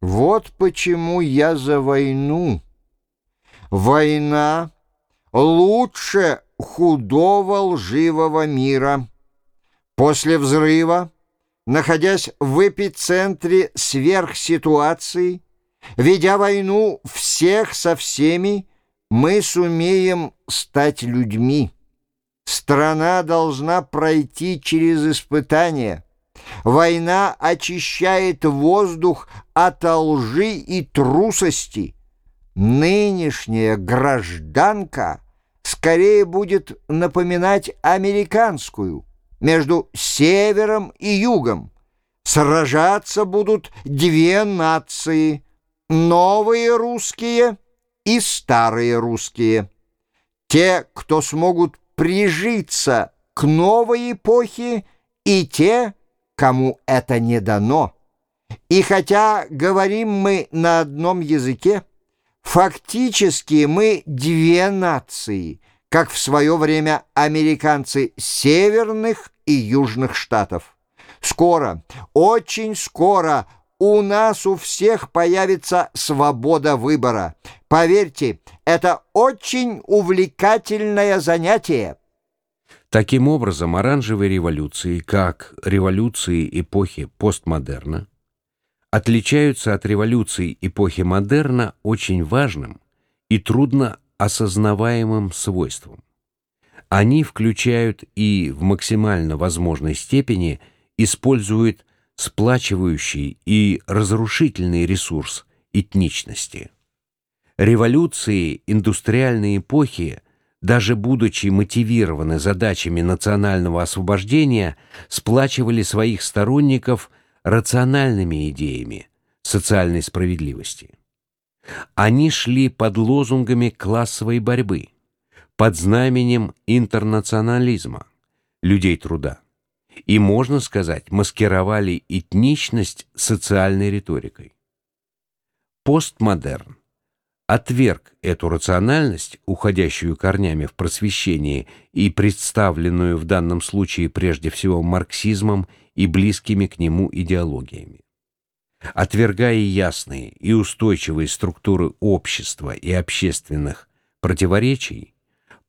Вот почему я за войну. Война лучше худого лживого мира. После взрыва, находясь в эпицентре сверхситуации, ведя войну всех со всеми, мы сумеем стать людьми. Страна должна пройти через испытания. Война очищает воздух от лжи и трусости. Нынешняя гражданка скорее будет напоминать американскую между севером и югом. Сражаться будут две нации — новые русские и старые русские. Те, кто смогут прижиться к новой эпохе, и те, кому это не дано. И хотя говорим мы на одном языке, фактически мы две нации, как в свое время американцы северных и южных штатов. Скоро, очень скоро у нас у всех появится свобода выбора. Поверьте, это очень увлекательное занятие. Таким образом, оранжевые революции, как революции эпохи постмодерна, отличаются от революций эпохи модерна очень важным и трудно осознаваемым свойством. Они включают и в максимально возможной степени используют сплачивающий и разрушительный ресурс этничности. Революции индустриальной эпохи – даже будучи мотивированы задачами национального освобождения, сплачивали своих сторонников рациональными идеями социальной справедливости. Они шли под лозунгами классовой борьбы, под знаменем интернационализма, людей труда, и, можно сказать, маскировали этничность социальной риторикой. Постмодерн отверг эту рациональность, уходящую корнями в просвещение и представленную в данном случае прежде всего марксизмом и близкими к нему идеологиями. Отвергая ясные и устойчивые структуры общества и общественных противоречий,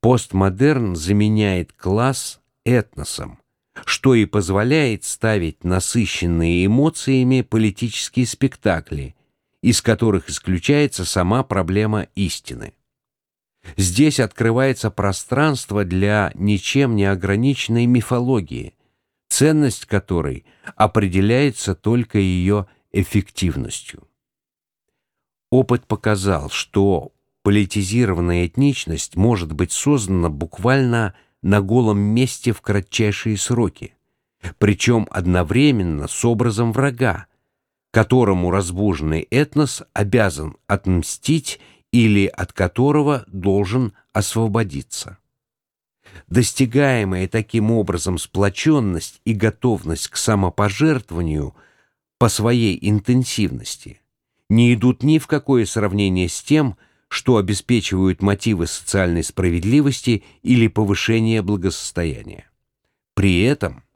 постмодерн заменяет класс этносом, что и позволяет ставить насыщенные эмоциями политические спектакли – из которых исключается сама проблема истины. Здесь открывается пространство для ничем не ограниченной мифологии, ценность которой определяется только ее эффективностью. Опыт показал, что политизированная этничность может быть создана буквально на голом месте в кратчайшие сроки, причем одновременно с образом врага, которому разбуженный этнос обязан отмстить или от которого должен освободиться. Достигаемая таким образом сплоченность и готовность к самопожертвованию по своей интенсивности не идут ни в какое сравнение с тем, что обеспечивают мотивы социальной справедливости или повышения благосостояния. При этом –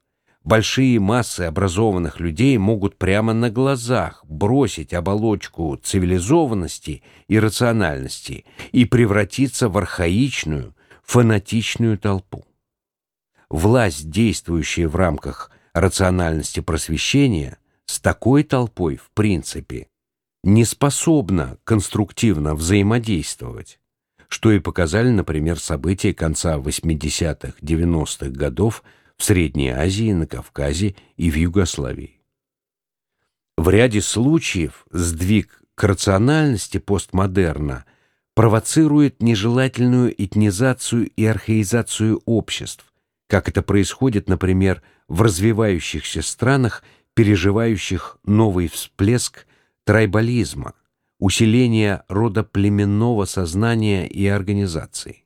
Большие массы образованных людей могут прямо на глазах бросить оболочку цивилизованности и рациональности и превратиться в архаичную, фанатичную толпу. Власть, действующая в рамках рациональности просвещения, с такой толпой, в принципе, не способна конструктивно взаимодействовать, что и показали, например, события конца 80-х, 90-х годов в Средней Азии, на Кавказе и в Югославии. В ряде случаев сдвиг к рациональности постмодерна провоцирует нежелательную этнизацию и архаизацию обществ, как это происходит, например, в развивающихся странах, переживающих новый всплеск трайбализма, усиление родоплеменного сознания и организации.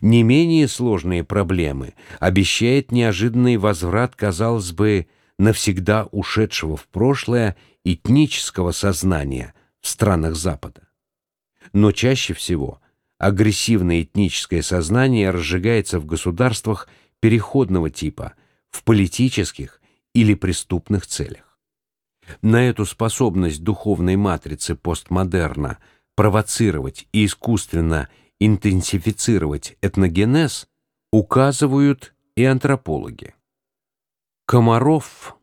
Не менее сложные проблемы обещает неожиданный возврат, казалось бы, навсегда ушедшего в прошлое этнического сознания в странах Запада. Но чаще всего агрессивное этническое сознание разжигается в государствах переходного типа, в политических или преступных целях. На эту способность духовной матрицы постмодерна провоцировать и искусственно интенсифицировать этногенез указывают и антропологи. Комаров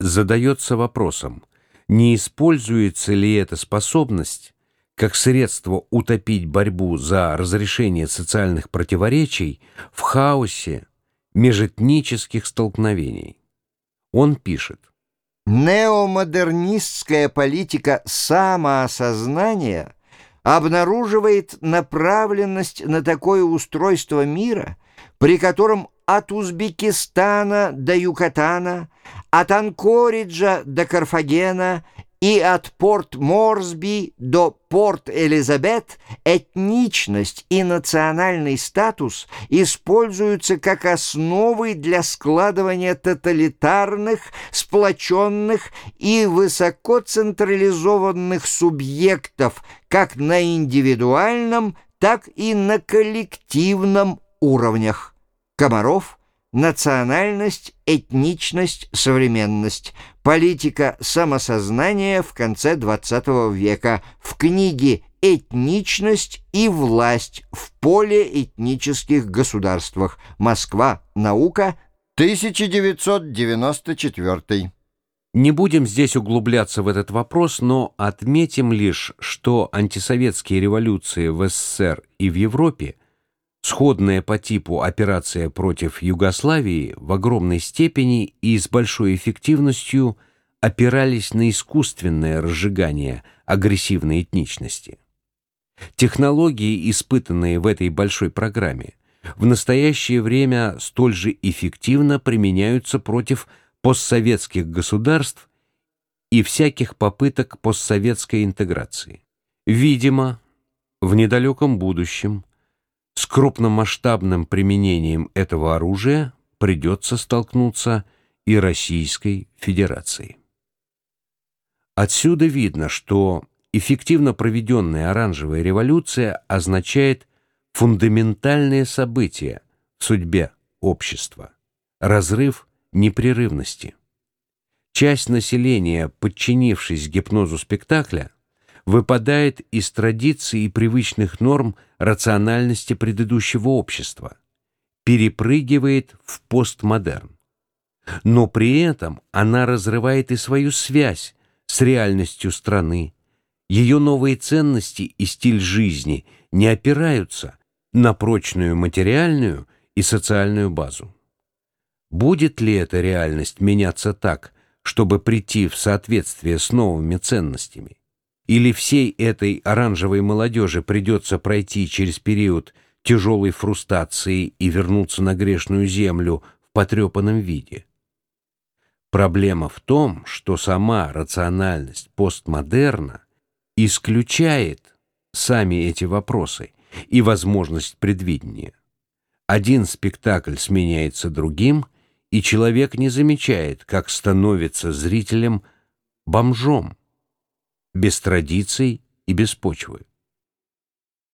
задается вопросом, не используется ли эта способность как средство утопить борьбу за разрешение социальных противоречий в хаосе межэтнических столкновений. Он пишет, Неомодернистская политика самоосознания обнаруживает направленность на такое устройство мира, при котором от Узбекистана до Юкатана, от Анкориджа до Карфагена и от Порт-Морсби до Порт-Элизабет этничность и национальный статус используются как основы для складывания тоталитарных, сплоченных и высокоцентрализованных субъектов как на индивидуальном, так и на коллективном уровнях. Комаров – национальность, этничность, современность, политика самосознания в конце XX века в книге «Этничность и власть в полиэтнических государствах. Москва. Наука. 1994». Не будем здесь углубляться в этот вопрос, но отметим лишь, что антисоветские революции в СССР и в Европе – Сходная по типу операция против Югославии в огромной степени и с большой эффективностью опирались на искусственное разжигание агрессивной этничности. Технологии, испытанные в этой большой программе, в настоящее время столь же эффективно применяются против постсоветских государств и всяких попыток постсоветской интеграции. Видимо, в недалеком будущем с крупномасштабным применением этого оружия придется столкнуться и Российской Федерации. Отсюда видно, что эффективно проведенная оранжевая революция означает фундаментальное событие в судьбе общества, разрыв непрерывности. Часть населения, подчинившись гипнозу спектакля, выпадает из традиций и привычных норм рациональности предыдущего общества, перепрыгивает в постмодерн. Но при этом она разрывает и свою связь с реальностью страны. Ее новые ценности и стиль жизни не опираются на прочную материальную и социальную базу. Будет ли эта реальность меняться так, чтобы прийти в соответствие с новыми ценностями? Или всей этой оранжевой молодежи придется пройти через период тяжелой фрустрации и вернуться на грешную землю в потрепанном виде? Проблема в том, что сама рациональность постмодерна исключает сами эти вопросы и возможность предвидения. Один спектакль сменяется другим, и человек не замечает, как становится зрителем бомжом без традиций и без почвы.